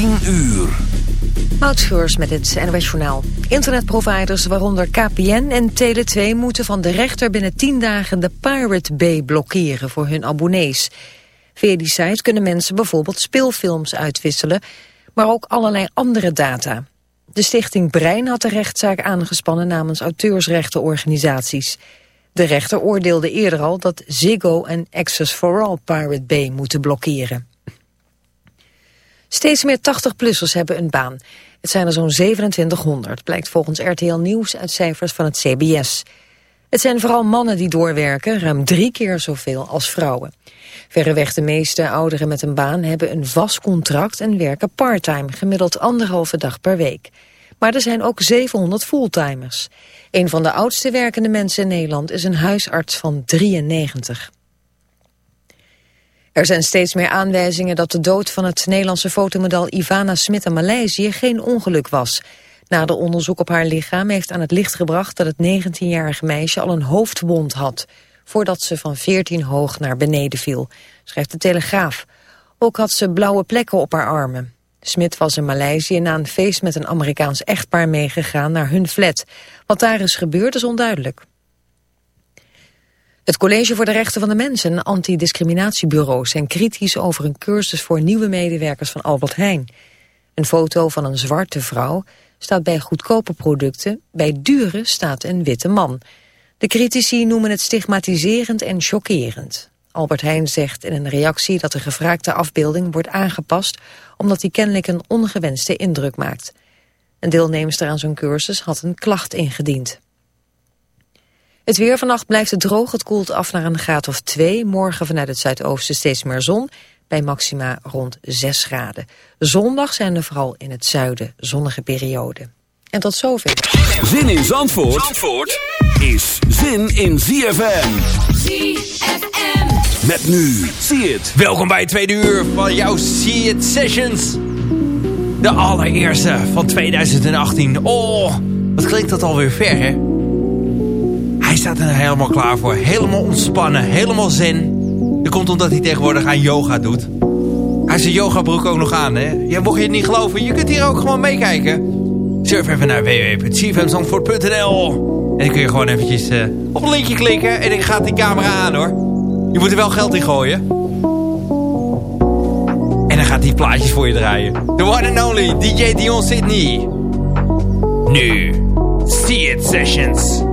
10 uur. Moutscheurs met het NOS Journaal. Internetproviders, waaronder KPN en Tele2... moeten van de rechter binnen 10 dagen de Pirate Bay blokkeren voor hun abonnees. Via die site kunnen mensen bijvoorbeeld speelfilms uitwisselen... maar ook allerlei andere data. De stichting Brein had de rechtszaak aangespannen namens auteursrechtenorganisaties. De rechter oordeelde eerder al dat Ziggo en Access for All Pirate Bay moeten blokkeren. Steeds meer 80-plussers hebben een baan. Het zijn er zo'n 2700, blijkt volgens RTL Nieuws uit cijfers van het CBS. Het zijn vooral mannen die doorwerken, ruim drie keer zoveel als vrouwen. Verreweg de meeste ouderen met een baan hebben een vast contract en werken parttime, gemiddeld anderhalve dag per week. Maar er zijn ook 700 fulltimers. Een van de oudste werkende mensen in Nederland is een huisarts van 93. Er zijn steeds meer aanwijzingen dat de dood van het Nederlandse fotomodel Ivana Smit in Maleisië geen ongeluk was. Na de onderzoek op haar lichaam heeft aan het licht gebracht dat het 19-jarige meisje al een hoofdwond had, voordat ze van 14 hoog naar beneden viel, schrijft de Telegraaf. Ook had ze blauwe plekken op haar armen. Smit was in Maleisië na een feest met een Amerikaans echtpaar meegegaan naar hun flat. Wat daar is gebeurd is onduidelijk. Het College voor de Rechten van de Mens en antidiscriminatiebureaus zijn kritisch over een cursus voor nieuwe medewerkers van Albert Heijn. Een foto van een zwarte vrouw staat bij goedkope producten, bij dure staat een witte man. De critici noemen het stigmatiserend en chockerend. Albert Heijn zegt in een reactie dat de gevraagde afbeelding wordt aangepast omdat die kennelijk een ongewenste indruk maakt. Een deelnemster aan zo'n cursus had een klacht ingediend. Het weer vannacht blijft het droog. Het koelt af naar een graad of 2. Morgen vanuit het zuidoosten steeds meer zon. Bij maxima rond 6 graden. Zondag zijn er vooral in het zuiden zonnige perioden. En tot zover. Zin in Zandvoort, Zandvoort is zin in ZFM. ZFM. Met nu. Zie het. Welkom bij het tweede uur van jouw See It Sessions. De allereerste van 2018. Oh, wat klinkt dat alweer ver, hè? Staat er helemaal klaar voor. Helemaal ontspannen. Helemaal zen. Dat komt omdat hij tegenwoordig aan yoga doet. Hij heeft zijn yogabroek ook nog aan, hè? Ja, mocht je het niet geloven, je kunt hier ook gewoon meekijken. Surf even naar www.cfmzandvoort.nl En dan kun je gewoon eventjes uh, op een linkje klikken en dan gaat die camera aan, hoor. Je moet er wel geld in gooien. En dan gaat hij plaatjes voor je draaien. The one and only DJ Dion Sydney. Nu, See It Sessions.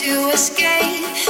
to escape.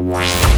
Wow.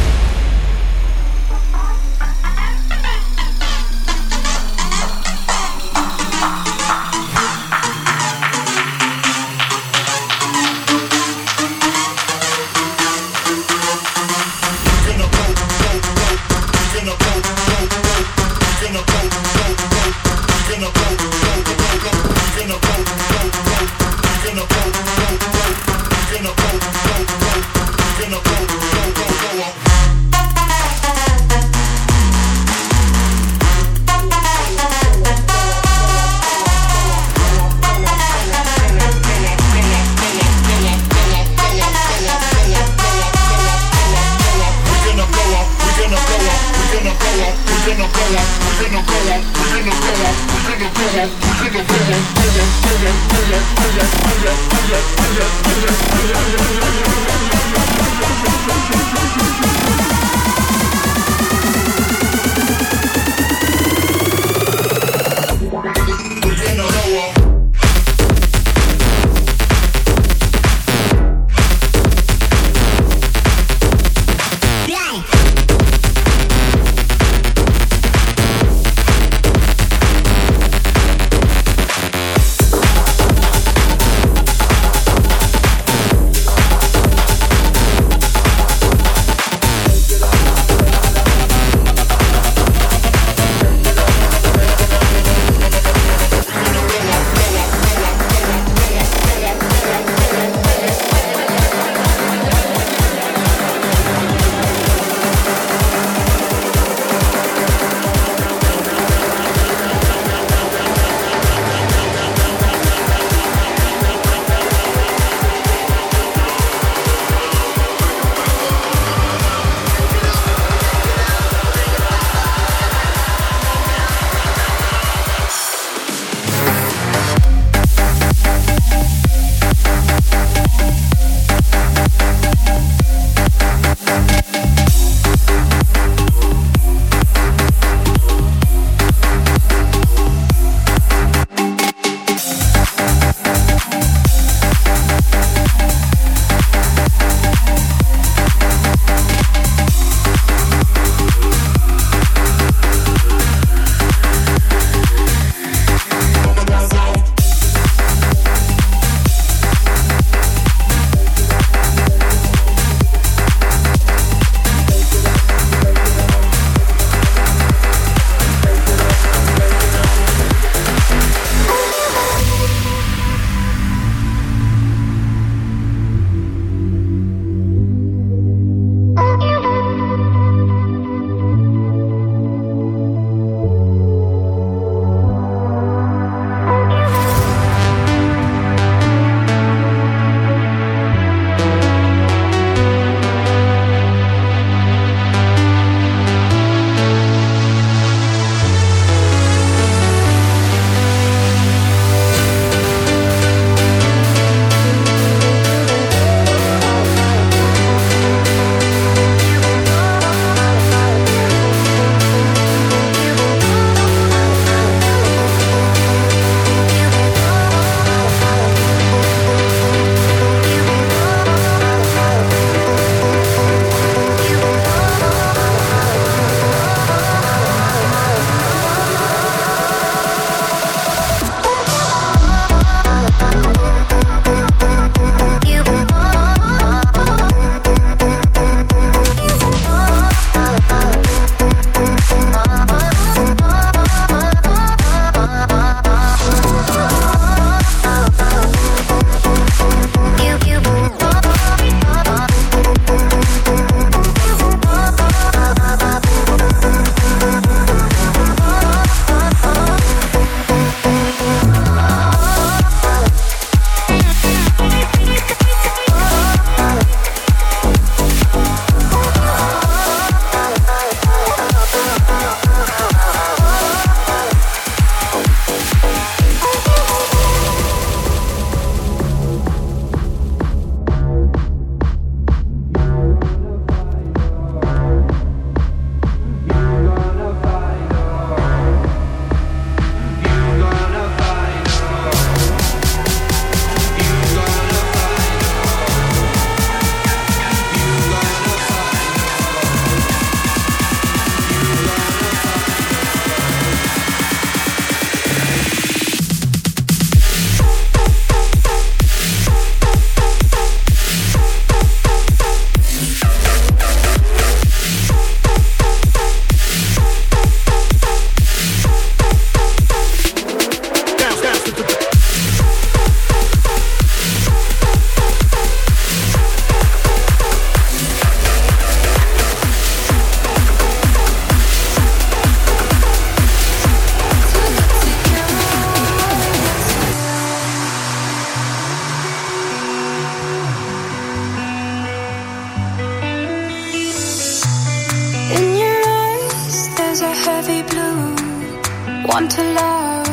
One to love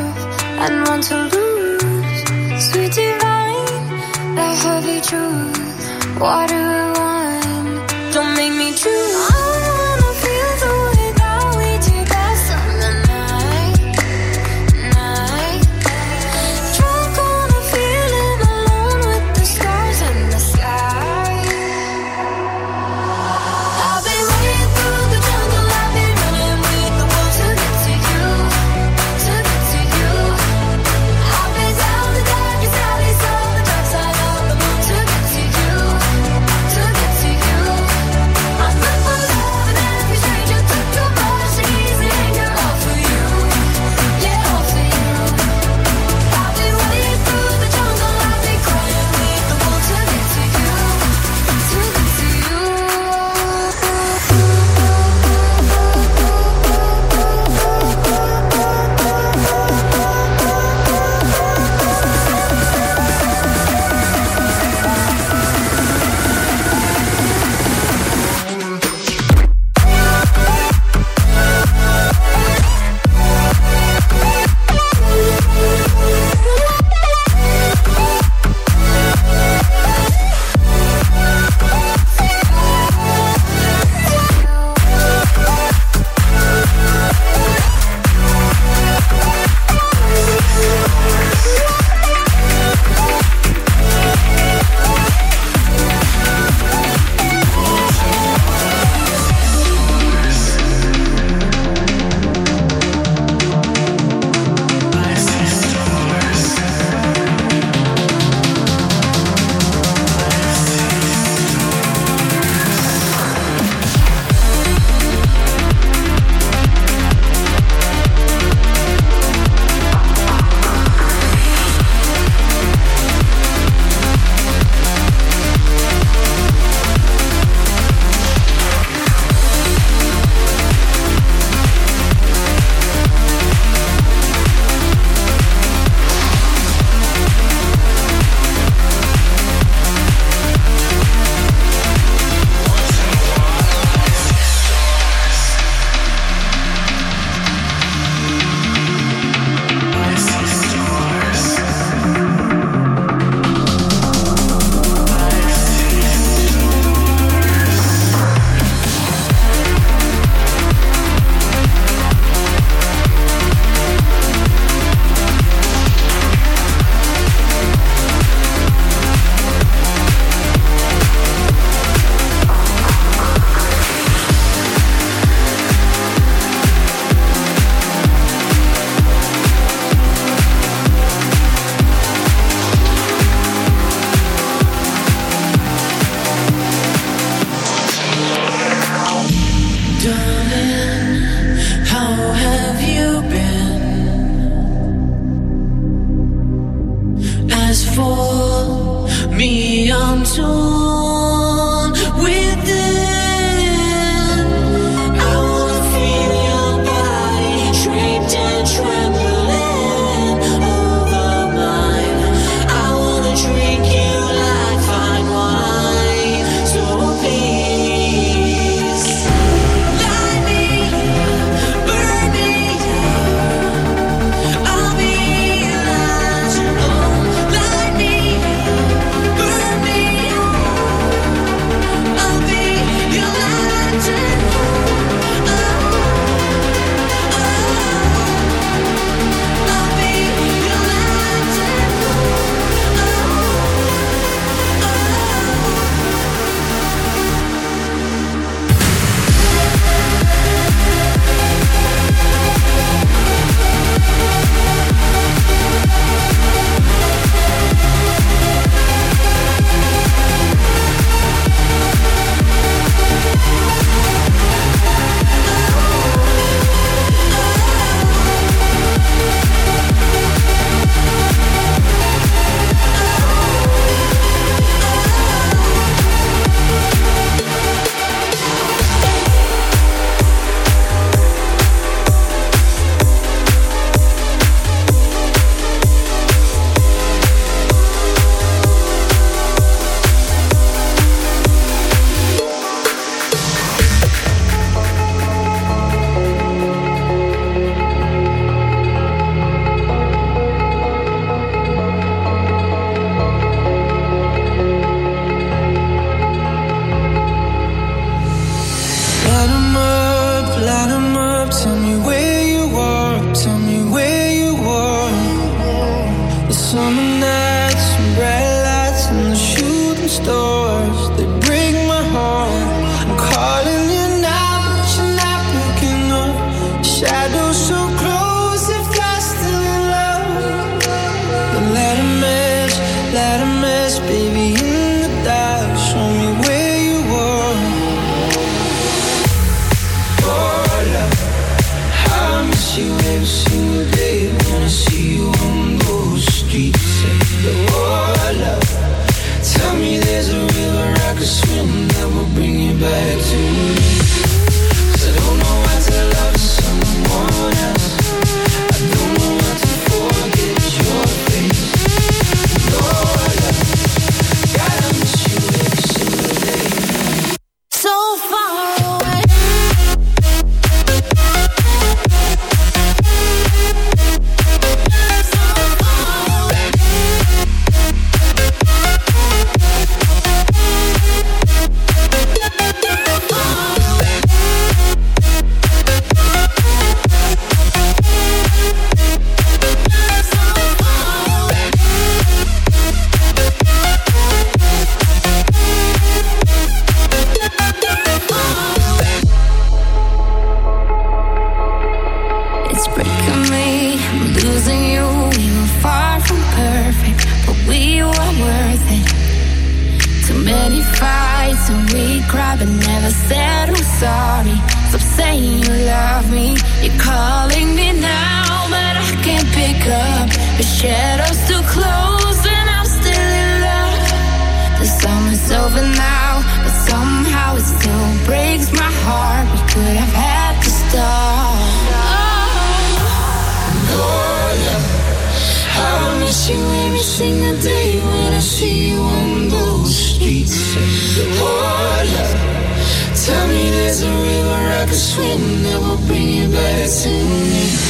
and one to lose. Sweet divine, the heavy truth. Water. you every single day when I see you on those streets. Water, tell me there's a river I can swim that will bring you back to me.